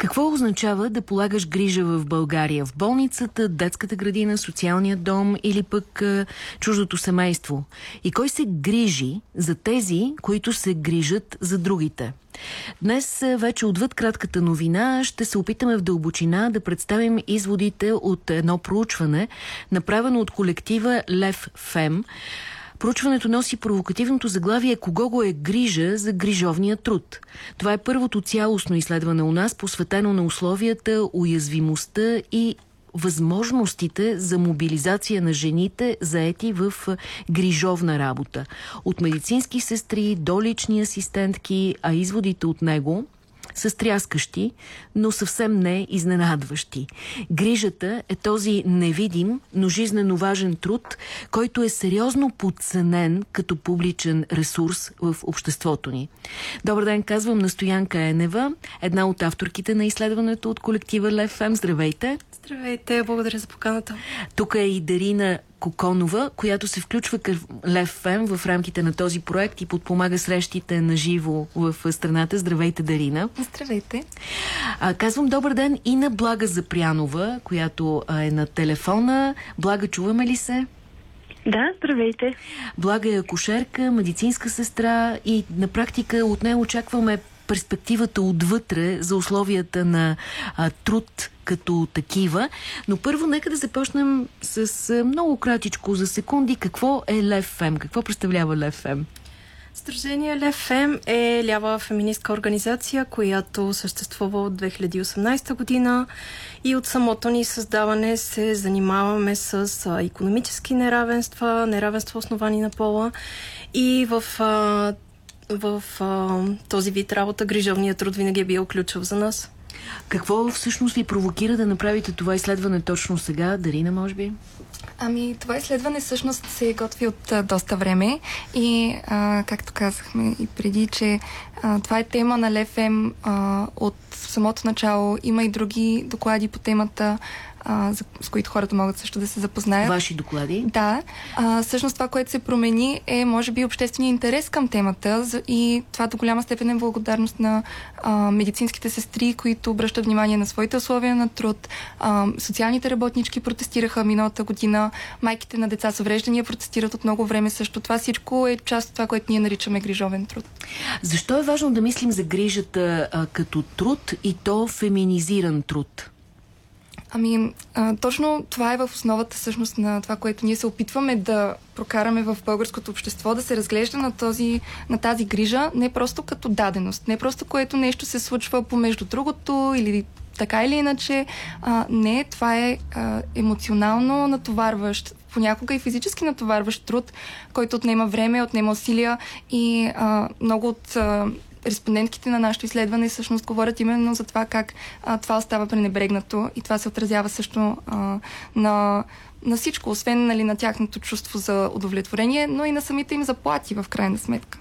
Какво означава да полагаш грижа в България? В болницата, детската градина, социалния дом или пък а, чуждото семейство? И кой се грижи за тези, които се грижат за другите? Днес вече отвъд кратката новина ще се опитаме в дълбочина да представим изводите от едно проучване, направено от колектива Лев Фем, Проучването носи провокативното заглавие «Кого го е грижа за грижовния труд». Това е първото цялостно изследване у нас, посветено на условията, уязвимостта и възможностите за мобилизация на жените, заети в грижовна работа. От медицински сестри до лични асистентки, а изводите от него – са стряскащи, но съвсем не изненадващи. Грижата е този невидим, но жизненно важен труд, който е сериозно подценен като публичен ресурс в обществото ни. Добър ден, казвам на Стоянка Енева, една от авторките на изследването от колектива Лев М. Здравейте! Здравейте, благодаря за поканата. Тук е и Дарина Коконова, която се включва към Лев Фем в рамките на този проект и подпомага срещите на живо в страната. Здравейте, Дарина. Здравейте. А, казвам добър ден и на Блага Запрянова, която е на телефона. Блага, чуваме ли се? Да, здравейте. Блага е акушерка, медицинска сестра и на практика от нея очакваме перспективата отвътре за условията на а, труд като такива. Но първо нека да започнем с а, много кратичко за секунди. Какво е ЛЕФМ? Какво представлява ЛЕФМ? Сдружение ЛЕФМ е лява феминистка организация, която съществува от 2018 година и от самото ни създаване се занимаваме с економически неравенства, неравенства основани на пола и в в а, този вид работа грижовният труд винаги е бил ключов за нас. Какво всъщност ви провокира да направите това изследване точно сега? Дарина, може би? Ами, това изследване всъщност се готви от а, доста време и, а, както казахме и преди, че а, това е тема на ЛФМ а, от самото начало. Има и други доклади по темата а, за, с които хората могат също да се запознаят. Ваши доклади? Да. А, всъщност това, което се промени е, може би, обществения интерес към темата и това до голяма степен е благодарност на а, медицинските сестри, които обръщат внимание на своите условия на труд. А, социалните работнички протестираха миналата година. Майките на деца с увреждания протестират от много време също. Това всичко е част от това, което ние наричаме грижовен труд. Защо е важно да мислим за грижата а, като труд и то феминизиран труд? Ами, а, точно това е в основата всъщност на това, което ние се опитваме да прокараме в българското общество, да се разглежда на, този, на тази грижа не просто като даденост, не просто което нещо се случва помежду другото или така или иначе. А, не, това е а, емоционално натоварващ, понякога и физически натоварващ труд, който отнема време, отнема усилия и а, много от а, респондентките на нашето изследване всъщност говорят именно за това как а, това остава пренебрегнато и това се отразява също а, на на всичко, освен нали, на тяхното чувство за удовлетворение, но и на самите им заплати в крайна сметка.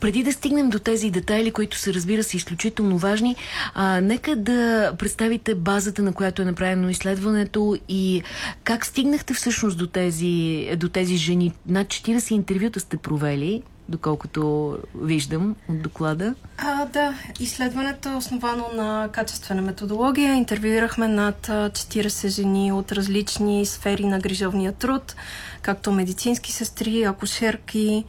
Преди да стигнем до тези детайли, които са разбира се изключително важни, а, нека да представите базата, на която е направено изследването и как стигнахте всъщност до тези, до тези жени. Над 40 интервюта сте провели доколкото виждам от доклада. А, да, изследването е основано на качествена методология. Интервюирахме над 40 жени от различни сфери на грижовния труд, както медицински сестри, акушерки,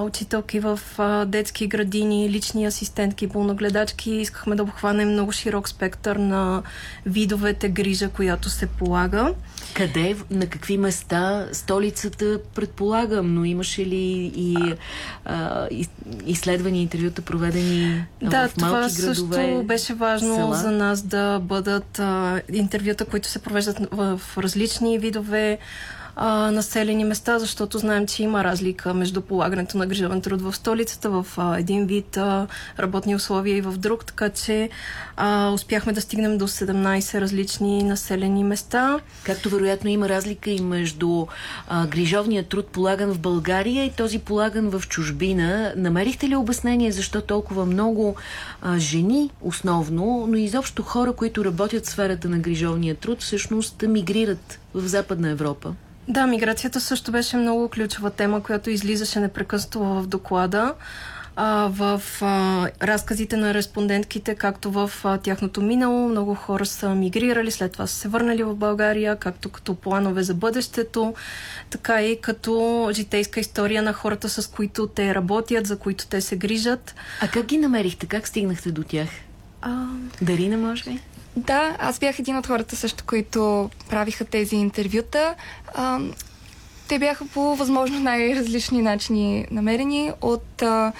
учителки в детски градини, лични асистентки, пълногледачки. Искахме да обхванем много широк спектър на видовете грижа, която се полага. Къде, на какви места? Столицата предполагам, но имаше ли и а, изследвани интервюта, проведени да, в малки това градове? също беше важно села? за нас да бъдат а, интервюта, които се провеждат в различни видове а, населени места, защото знаем, че има разлика между полагането на грижовен труд в столицата, в а, един вид а, работни условия и в друг, така че а, успяхме да стигнем до 17 различни населени места. Както вероятно има разлика и между а, грижовния труд полаган в България и този полаган в чужбина. Намерихте ли обяснение защо толкова много а, жени основно, но изобщо хора, които работят в сферата на грижовния труд, всъщност мигрират в Западна Европа? Да, миграцията също беше много ключова тема, която излизаше непрекъснато в доклада. а, в а, разказите на респондентките, както в а, тяхното минало. Много хора са мигрирали, след това са се върнали в България, както като планове за бъдещето, така и като житейска история на хората, с които те работят, за които те се грижат. А как ги намерихте? Как стигнахте до тях? А... Дарина, може ли? Да, аз бях един от хората също, които правиха тези интервюта. А, те бяха по възможно най-различни начини намерени от а,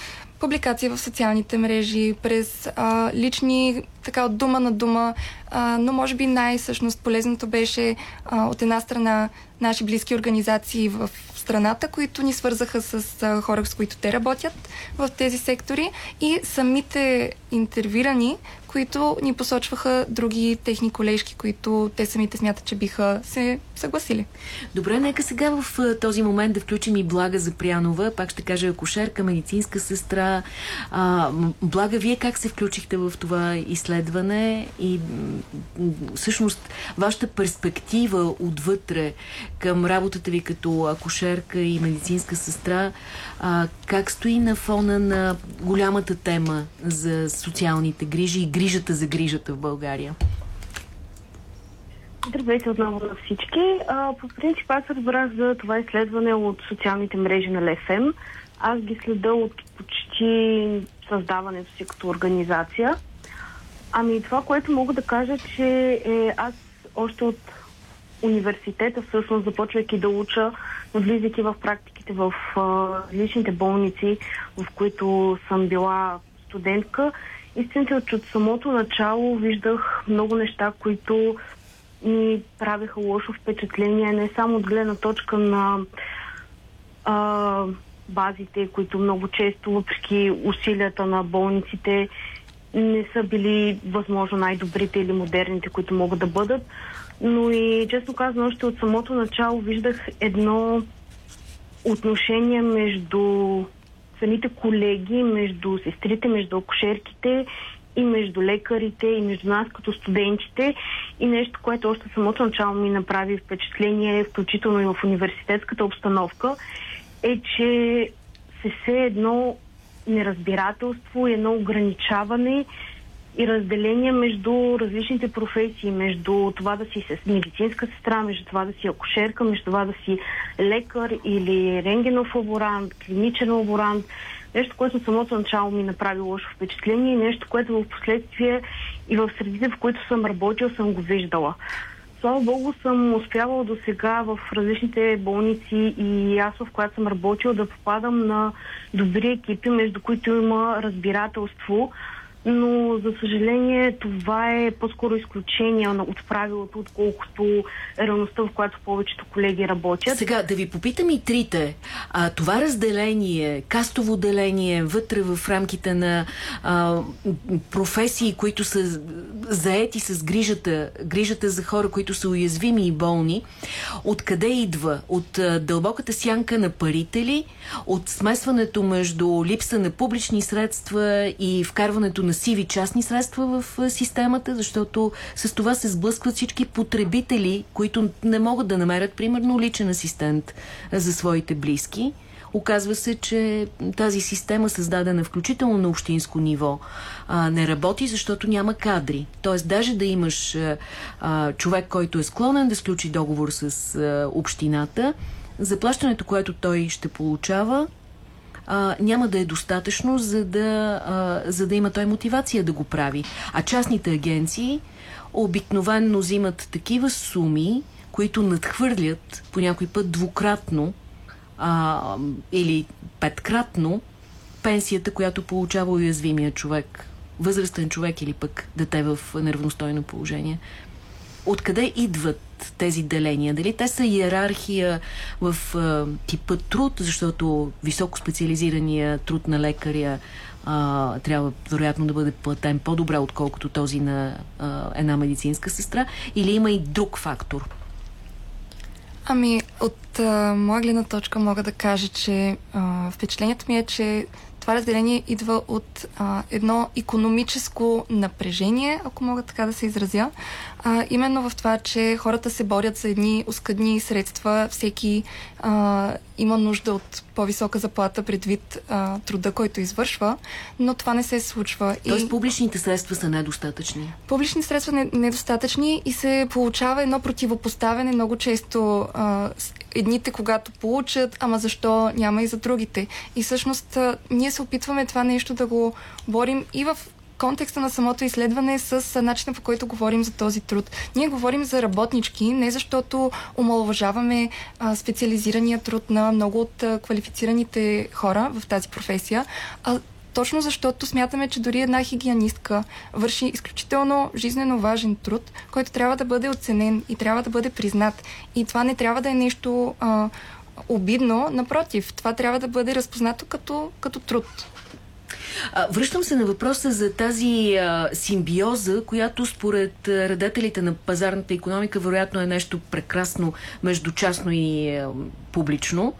публикации в социалните мрежи, през а, лични, така от дума на дума, а, но може би най-същност полезното беше а, от една страна наши близки организации в страната, които ни свързаха с а, хора, с които те работят в тези сектори и самите интервюрани, които ни посочваха други техни колежки, които те самите смятат, че биха се съгласили. Добре, нека сега в този момент да включим и Блага Запрянова. Пак ще кажа акушерка, медицинска сестра. А, Блага, вие как се включихте в това изследване и всъщност вашата перспектива отвътре към работата ви като акушерка и медицинска сестра, а, как стои на фона на голямата тема за социалните грижи и грижата за грижата в България? Здравейте отново на всички. А, по принцип аз разбрах за това изследване от социалните мрежи на ЛФМ. Аз ги следа от почти създаването си като организация. Ами това, което мога да кажа, че е, аз още от университета, всъщност започвайки да уча, влизайки в практиките в личните болници, в които съм била студентка, истината е, че от самото начало виждах много неща, които ми правиха лошо впечатление, не само от гледна точка на а, базите, които много често, въпреки усилията на болниците, не са били възможно най-добрите или модерните, които могат да бъдат. Но и, честно казано, още от самото начало виждах едно отношение между самите колеги, между сестрите, между акушерките и между лекарите, и между нас като студентите. И нещо, което още самото начало ми направи впечатление, включително и в университетската обстановка, е, че се се едно неразбирателство едно ограничаване и разделение между различните професии, между това да си медицинска сестра, между това да си акушерка, между това да си лекар или рентгенов лаборант, клиничен лаборант. Нещо, което в самото начало ми направи лошо впечатление и нещо, което в последствие и в средите, в които съм работила, съм го виждала. Слава Богу, съм успявала до сега в различните болници и аз, в която съм работила, да попадам на добри екипи, между които има разбирателство, но за съжаление това е по-скоро изключение от правилото, отколкото реалността, в която повечето колеги работят. Сега да ви попитам и трите. А, това разделение, кастово деление вътре в рамките на а, професии, които са заети с грижата, грижата за хора, които са уязвими и болни, откъде идва? От а, дълбоката сянка на парите ли? От смесването между липса на публични средства и вкарването на сиви частни средства в системата, защото с това се сблъскват всички потребители, които не могат да намерят, примерно, личен асистент за своите близки. Оказва се, че тази система, създадена включително на общинско ниво, не работи, защото няма кадри. Тоест, даже да имаш човек, който е склонен да сключи договор с общината, заплащането, което той ще получава, а, няма да е достатъчно, за да, а, за да има той мотивация да го прави. А частните агенции обикновенно взимат такива суми, които надхвърлят по някой път двукратно а, или петкратно пенсията, която получава уязвимия човек, възрастен човек или пък дете в неравностойно положение. Откъде идват тези деления? Дали те са иерархия в а, типа труд, защото високо специализирания труд на лекаря а, трябва вероятно да бъде платен по-добре, отколкото този на а, една медицинска сестра, или има и друг фактор? Ами, от а, моя гледна точка мога да кажа, че а, впечатлението ми е, че това разделение идва от а, едно економическо напрежение, ако мога така да се изразя. А, именно в това, че хората се борят за едни оскъдни средства, всеки а, има нужда от по-висока заплата предвид а, труда, който извършва, но това не се случва. Тоест и... публичните средства са недостатъчни? Публични средства не, недостатъчни и се получава едно противопоставяне много често а, едните, когато получат, ама защо няма и за другите. И всъщност а, ние се опитваме това нещо да го борим и в контекста на самото изследване с начина по който говорим за този труд. Ние говорим за работнички, не защото омалуважаваме специализирания труд на много от квалифицираните хора в тази професия, а точно защото смятаме, че дори една хигиенистка върши изключително жизненно важен труд, който трябва да бъде оценен и трябва да бъде признат. И това не трябва да е нещо а, обидно, напротив, това трябва да бъде разпознато като, като труд. Връщам се на въпроса за тази а, симбиоза, която според радателите на пазарната економика вероятно е нещо прекрасно между частно и а, публично,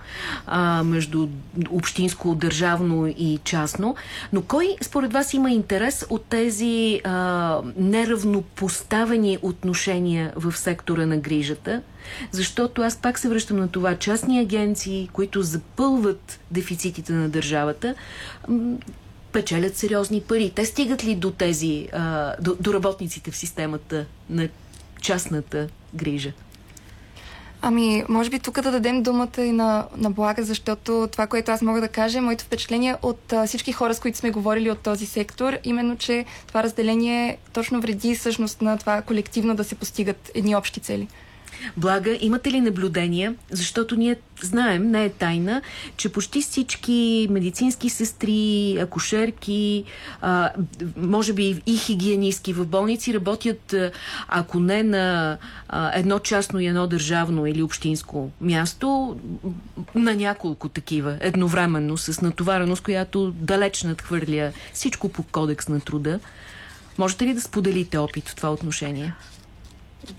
а, между общинско, държавно и частно. Но кой според вас има интерес от тези а, неравнопоставени отношения в сектора на грижата? Защото аз пак се връщам на това. Частни агенции, които запълват дефицитите на държавата, печелят сериозни пари. Те стигат ли до тези, а, до, до работниците в системата на частната грижа? Ами, може би тук да дадем думата и на, на Блага, защото това, което аз мога да кажа, моето впечатление от а, всички хора, с които сме говорили от този сектор, именно, че това разделение точно вреди всъщност на това колективно да се постигат едни общи цели. Блага, имате ли наблюдения? Защото ние знаем, не е тайна, че почти всички медицински сестри, акушерки, а, може би и хигиенистки в болници работят, ако не на а, едно частно и едно държавно или общинско място, на няколко такива, едновременно, с натовареност, която далеч надхвърля всичко по кодекс на труда. Можете ли да споделите опит в това отношение?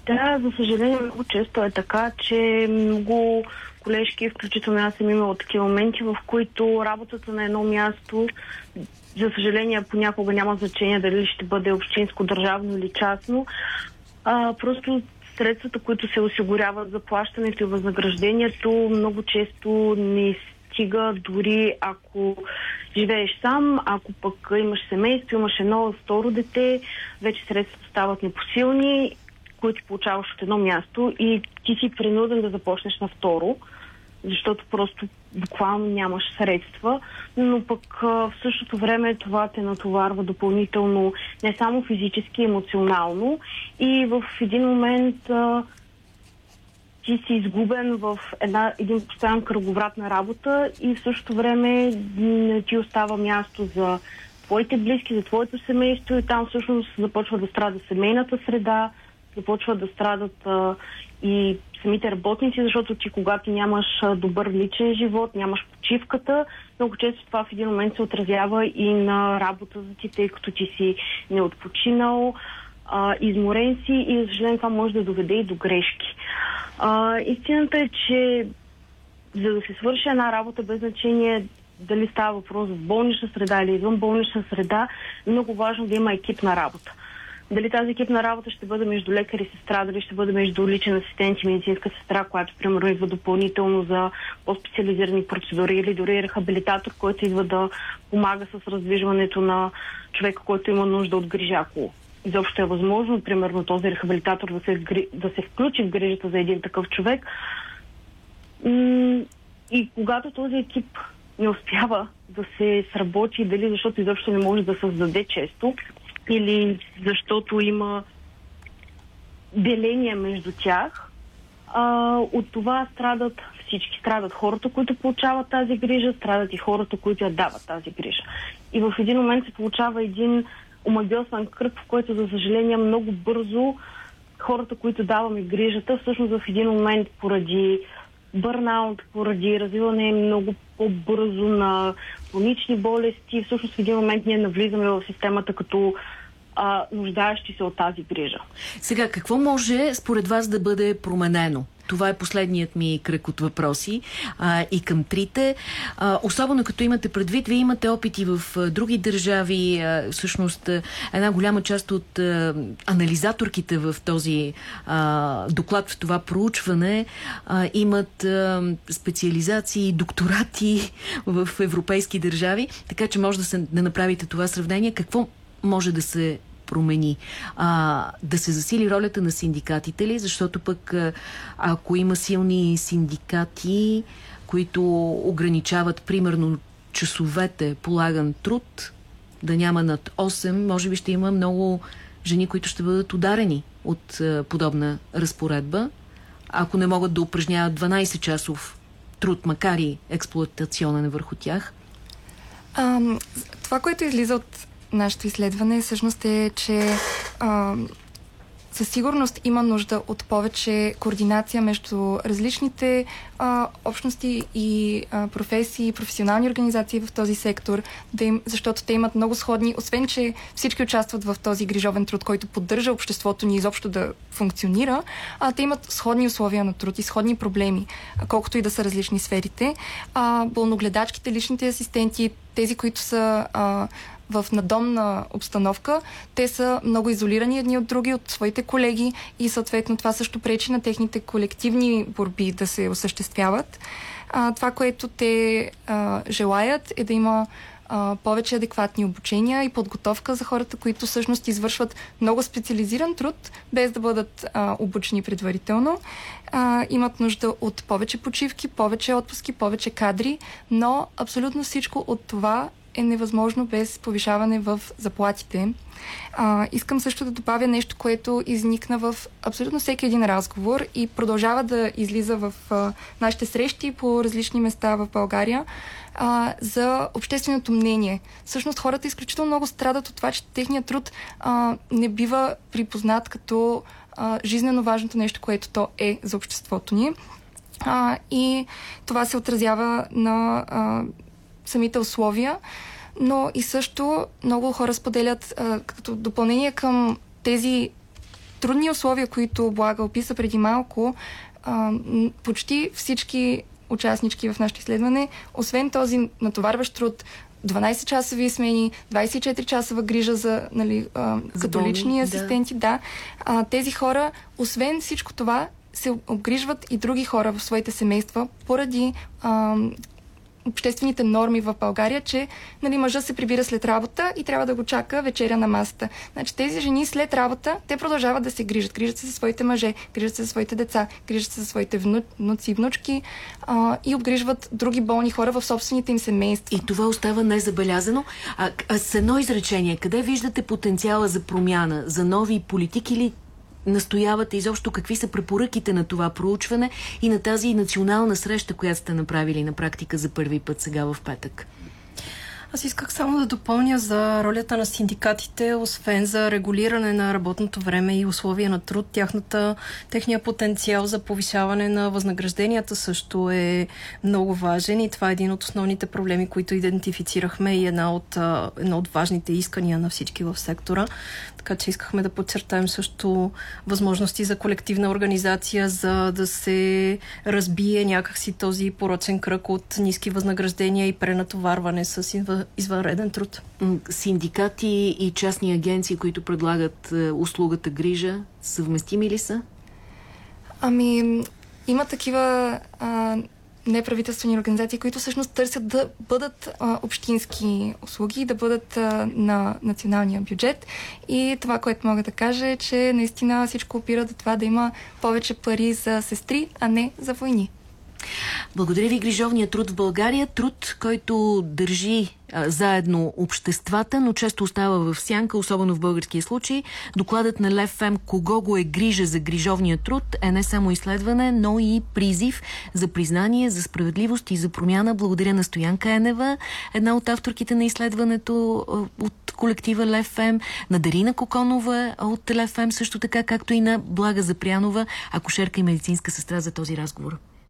Да, за съжаление много често е така, че много колежки, включително аз съм имала такива моменти, в които работата на едно място, за съжаление понякога няма значение дали ще бъде общинско, държавно или частно, а, просто средствата, които се осигуряват за плащането и възнаграждението, много често не стига дори ако живееш сам, ако пък имаш семейство, имаш едно, второ дете, вече средствата стават непосилни които получаваш от едно място и ти си принуден да започнеш на второ, защото просто буквално нямаш средства, но пък в същото време това те натоварва допълнително не само физически, емоционално. И в един момент а, ти си изгубен в една, един постоянен кръговрат на работа и в същото време не ти остава място за твоите близки, за твоето семейство и там всъщност започва да страда семейната среда, започват да страдат а, и самите работници, защото ти когато нямаш добър личен живот, нямаш почивката, много често това в един момент се отразява и на работа за ти, тъй като ти си неотпочинал, а, изморен си и за съжаление това може да доведе и до грешки. А, истината е, че за да се свърши една работа без значение дали става въпрос в болнична среда или извън болнична среда, много важно да има екип на работа. Дали тази екипна работа ще бъде между лекар и сестра, дали ще бъде между личен асистент и медицинска сестра, която примерно идва допълнително за по-специализирани процедури или дори рехабилитатор, който идва да помага с раздвижването на човека, който има нужда от грижа, ако изобщо е възможно, примерно този рехабилитатор да се, да се включи в грижата за един такъв човек. И когато този екип не успява да се сработи, дали защото изобщо не може да създаде често, или защото има деление между тях, а, от това страдат всички. Страдат хората, които получават тази грижа, страдат и хората, които я дават тази грижа. И в един момент се получава един омагиосен кръг, в който, за съжаление, много бързо хората, които даваме грижата, всъщност в един момент поради бърнаут, поради развиване много по-бързо на хронични болести. Всъщност в един момент ние навлизаме в системата като а, нуждаещи се от тази грижа. Сега, какво може според вас да бъде променено? Това е последният ми кръг от въпроси а, и към трите. А, особено като имате предвид, вие имате опити в а, други държави. А, всъщност а, една голяма част от а, анализаторките в този а, доклад, в това проучване, а, имат а, специализации, докторати в европейски държави, така че може да, се, да направите това сравнение. Какво може да се промени. А, да се засили ролята на синдикатите ли? Защото пък ако има силни синдикати, които ограничават примерно часовете полаган труд, да няма над 8, може би ще има много жени, които ще бъдат ударени от а, подобна разпоредба, ако не могат да упражняват 12-часов труд, макар и експлуатационен върху тях? А, това, което излиза от нашето изследване всъщност е, че а, със сигурност има нужда от повече координация между различните а, общности и а, професии, професионални организации в този сектор, да им, защото те имат много сходни, освен че всички участват в този грижовен труд, който поддържа обществото ни изобщо да функционира, а те имат сходни условия на труд и сходни проблеми, колкото и да са различни сферите. А, болногледачките, личните асистенти, тези, които са а, в надомна обстановка, те са много изолирани едни от други, от своите колеги и съответно това също пречи на техните колективни борби да се осъществяват. А, това, което те а, желаят е да има а, повече адекватни обучения и подготовка за хората, които всъщност извършват много специализиран труд, без да бъдат а, обучени предварително. А, имат нужда от повече почивки, повече отпуски, повече кадри, но абсолютно всичко от това е невъзможно без повишаване в заплатите. А, искам също да добавя нещо, което изникна в абсолютно всеки един разговор и продължава да излиза в а, нашите срещи по различни места в България а, за общественото мнение. Всъщност хората изключително много страдат от това, че техният труд а, не бива припознат като а, жизненно важното нещо, което то е за обществото ни. А, и това се отразява на а, самите условия, но и също много хора споделят а, като допълнение към тези трудни условия, които Блага описа преди малко, а, почти всички участнички в нашето изследване, освен този натоварващ труд, 12-часови смени, 24-часова грижа за, нали, а, като болни, лични асистенти, да. да а, тези хора, освен всичко това, се обгрижват и други хора в своите семейства поради а, обществените норми в България, че нали, мъжа се прибира след работа и трябва да го чака вечеря на масата. Значи тези жени след работа, те продължават да се грижат. Грижат се за своите мъже, грижат се за своите деца, грижат се за своите вну, внуци и внучки а, и обгрижват други болни хора в собствените им семейства. И това остава незабелязано. А, а с едно изречение, къде виждате потенциала за промяна, за нови политики или настоявате изобщо какви са препоръките на това проучване и на тази национална среща, която сте направили на практика за първи път сега в петък? Аз исках само да допълня за ролята на синдикатите, освен за регулиране на работното време и условия на труд. Тяхната, техния потенциал за повишаване на възнагражденията също е много важен и това е един от основните проблеми, които идентифицирахме и една от, една от важните искания на всички в сектора. Така че искахме да подчертаем също възможности за колективна организация, за да се разбие някакси този порочен кръг от ниски възнаграждения и пренатоварване с извънреден труд. Синдикати и частни агенции, които предлагат е, услугата грижа, съвместими ли са? Ами, има такива а, неправителствени организации, които всъщност търсят да бъдат а, общински услуги, да бъдат а, на националния бюджет. И това, което мога да кажа е, че наистина всичко опира до това да има повече пари за сестри, а не за войни. Благодаря ви, Грижовния труд в България. Труд, който държи а, заедно обществата, но често остава в сянка, особено в българския случай. Докладът на Лев Фем «Кого го е грижа за грижовния труд» е не само изследване, но и призив за признание, за справедливост и за промяна. Благодаря на Стоянка Енева, една от авторките на изследването от колектива Лев Фем, на Дарина Коконова от Лев Фем, също така, както и на Блага Запрянова, акушерка и медицинска сестра за този разговор.